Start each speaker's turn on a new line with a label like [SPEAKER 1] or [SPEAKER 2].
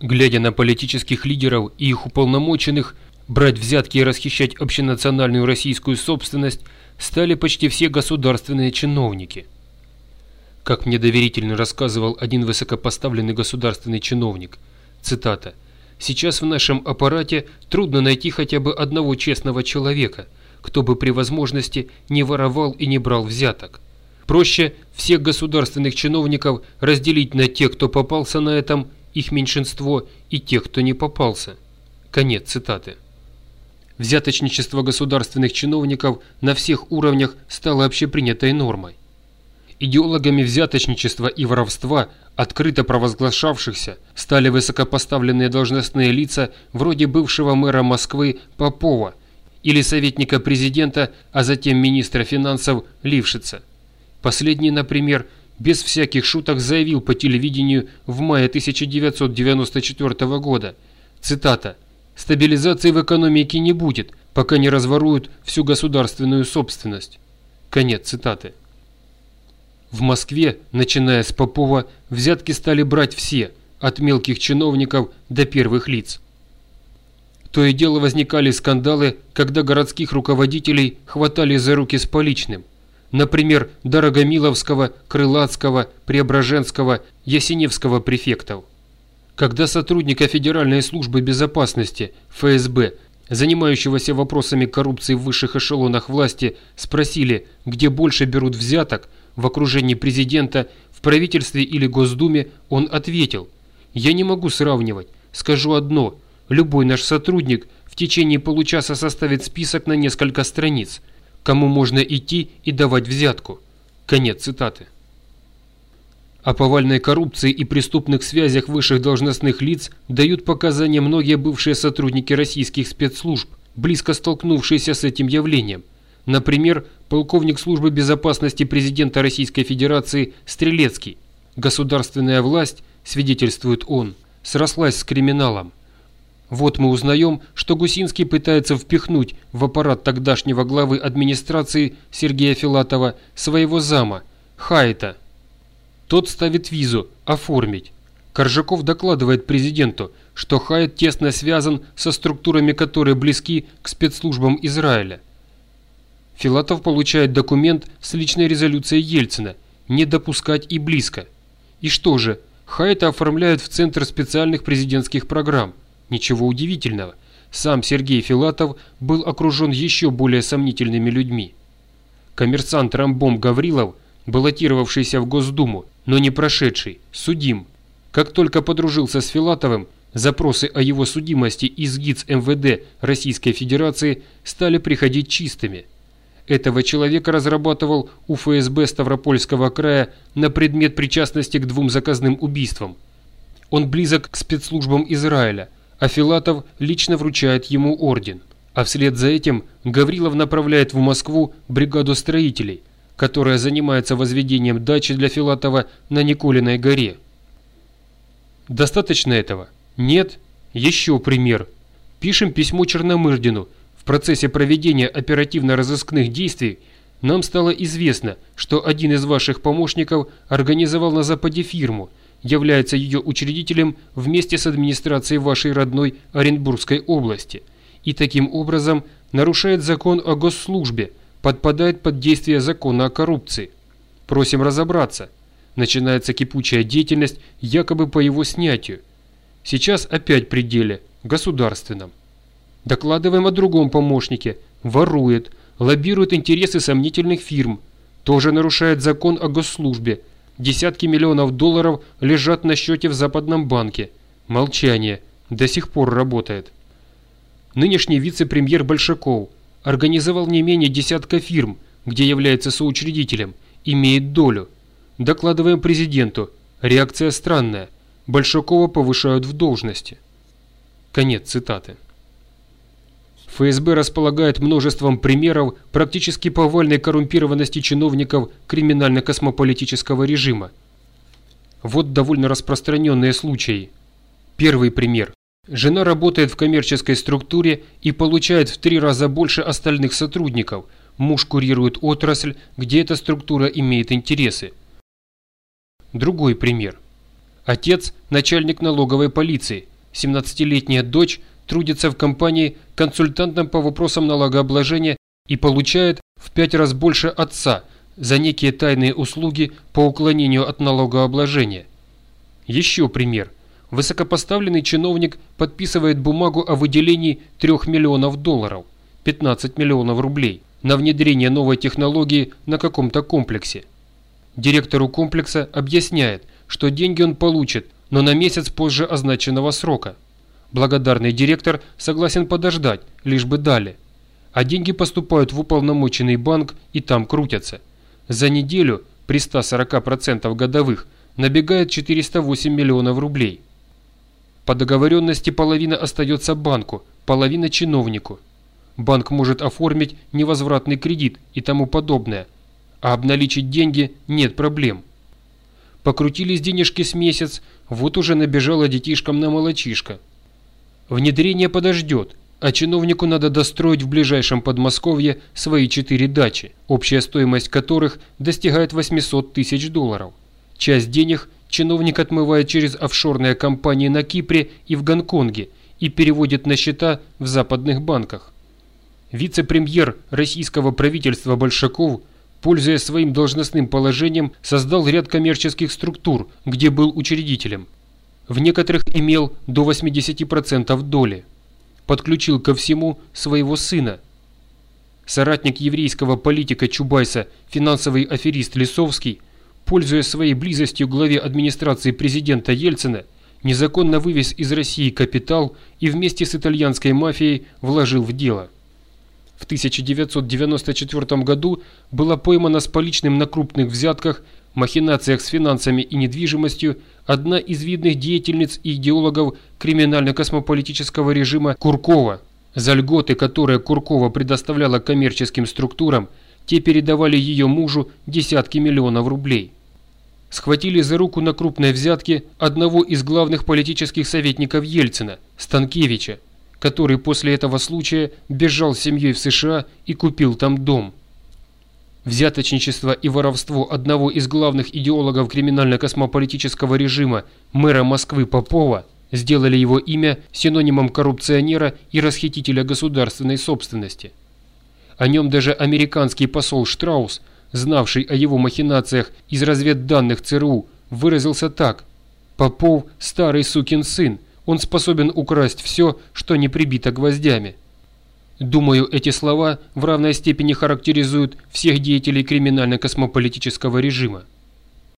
[SPEAKER 1] Глядя на политических лидеров и их уполномоченных, брать взятки и расхищать общенациональную российскую собственность стали почти все государственные чиновники. Как мне доверительно рассказывал один высокопоставленный государственный чиновник, цитата, «Сейчас в нашем аппарате трудно найти хотя бы одного честного человека, кто бы при возможности не воровал и не брал взяток. Проще всех государственных чиновников разделить на тех, кто попался на этом, их меньшинство, и тех, кто не попался. Конец цитаты. Взяточничество государственных чиновников на всех уровнях стало общепринятой нормой. Идеологами взяточничества и воровства, открыто провозглашавшихся, стали высокопоставленные должностные лица вроде бывшего мэра Москвы Попова или советника президента, а затем министра финансов Лившица. Последний, например, без всяких шуток заявил по телевидению в мае 1994 года, цитата, «Стабилизации в экономике не будет, пока не разворуют всю государственную собственность». Конец цитаты. В Москве, начиная с Попова, взятки стали брать все, от мелких чиновников до первых лиц. То и дело возникали скандалы, когда городских руководителей хватали за руки с поличным – например, Дорогомиловского, Крылатского, Преображенского, Ясеневского префектов. Когда сотрудника Федеральной службы безопасности, ФСБ, занимающегося вопросами коррупции в высших эшелонах власти, спросили, где больше берут взяток, в окружении президента, в правительстве или Госдуме, он ответил, «Я не могу сравнивать, скажу одно, любой наш сотрудник в течение получаса составит список на несколько страниц – кому можно идти и давать взятку. Конец цитаты. О повальной коррупции и преступных связях высших должностных лиц дают показания многие бывшие сотрудники российских спецслужб, близко столкнувшиеся с этим явлением. Например, полковник службы безопасности президента Российской Федерации Стрелецкий. Государственная власть, свидетельствует он, срослась с криминалом. Вот мы узнаем, что Гусинский пытается впихнуть в аппарат тогдашнего главы администрации Сергея Филатова своего зама, Хайта. Тот ставит визу «Оформить». Коржаков докладывает президенту, что Хайт тесно связан со структурами, которые близки к спецслужбам Израиля. Филатов получает документ с личной резолюцией Ельцина «Не допускать и близко». И что же, Хайта оформляют в Центр специальных президентских программ – Ничего удивительного. Сам Сергей Филатов был окружен еще более сомнительными людьми. Коммерсант Рамбом Гаврилов, баллотировавшийся в Госдуму, но не прошедший, судим. Как только подружился с Филатовым, запросы о его судимости из ГИЦ МВД Российской Федерации стали приходить чистыми. Этого человека разрабатывал у ФСБ Ставропольского края на предмет причастности к двум заказным убийствам. Он близок к спецслужбам Израиля – а Филатов лично вручает ему орден. А вслед за этим Гаврилов направляет в Москву бригаду строителей, которая занимается возведением дачи для Филатова на Николиной горе. Достаточно этого? Нет? Еще пример. Пишем письмо Черномырдину. В процессе проведения оперативно-розыскных действий нам стало известно, что один из ваших помощников организовал на Западе фирму – является ее учредителем вместе с администрацией вашей родной Оренбургской области и таким образом нарушает закон о госслужбе, подпадает под действие закона о коррупции. Просим разобраться. Начинается кипучая деятельность якобы по его снятию. Сейчас опять при деле, государственном. Докладываем о другом помощнике, ворует, лоббирует интересы сомнительных фирм, тоже нарушает закон о госслужбе, Десятки миллионов долларов лежат на счете в Западном банке. Молчание. До сих пор работает. Нынешний вице-премьер Большаков организовал не менее десятка фирм, где является соучредителем, имеет долю. Докладываем президенту. Реакция странная. Большакова повышают в должности. Конец цитаты. ФСБ располагает множеством примеров практически повальной коррумпированности чиновников криминально-космополитического режима. Вот довольно распространенные случаи. Первый пример. Жена работает в коммерческой структуре и получает в три раза больше остальных сотрудников. Муж курирует отрасль, где эта структура имеет интересы. Другой пример. Отец – начальник налоговой полиции. 17-летняя дочь трудится в компании консультантом по вопросам налогообложения и получает в пять раз больше отца за некие тайные услуги по уклонению от налогообложения. Еще пример. Высокопоставленный чиновник подписывает бумагу о выделении 3 миллионов долларов, 15 миллионов рублей, на внедрение новой технологии на каком-то комплексе. Директору комплекса объясняет, что деньги он получит, но на месяц позже означенного срока. Благодарный директор согласен подождать, лишь бы дали. А деньги поступают в уполномоченный банк и там крутятся. За неделю при 140% годовых набегает 408 миллионов рублей. По договоренности половина остается банку, половина чиновнику. Банк может оформить невозвратный кредит и тому подобное, а обналичить деньги нет проблем. Покрутились денежки с месяц, вот уже набежала детишкам на молочишко. Внедрение подождет, а чиновнику надо достроить в ближайшем Подмосковье свои четыре дачи, общая стоимость которых достигает 800 тысяч долларов. Часть денег чиновник отмывает через офшорные компании на Кипре и в Гонконге и переводит на счета в западных банках. Вице-премьер российского правительства Большаков, пользуясь своим должностным положением, создал ряд коммерческих структур, где был учредителем. В некоторых имел до 80% доли. Подключил ко всему своего сына. Соратник еврейского политика Чубайса, финансовый аферист Лисовский, пользуясь своей близостью к главе администрации президента Ельцина, незаконно вывез из России капитал и вместе с итальянской мафией вложил в дело. В 1994 году была поймана с поличным на крупных взятках, махинациях с финансами и недвижимостью одна из видных деятельниц и идеологов криминально-космополитического режима Куркова, за льготы, которые Куркова предоставляла коммерческим структурам, те передавали ее мужу десятки миллионов рублей. Схватили за руку на крупной взятке одного из главных политических советников Ельцина, Станкевича, который после этого случая бежал с семьей в США и купил там дом. Взяточничество и воровство одного из главных идеологов криминально-космополитического режима, мэра Москвы Попова, сделали его имя синонимом коррупционера и расхитителя государственной собственности. О нем даже американский посол Штраус, знавший о его махинациях из разведданных ЦРУ, выразился так «Попов – старый сукин сын, он способен украсть все, что не прибито гвоздями. Думаю, эти слова в равной степени характеризуют всех деятелей криминально-космополитического режима.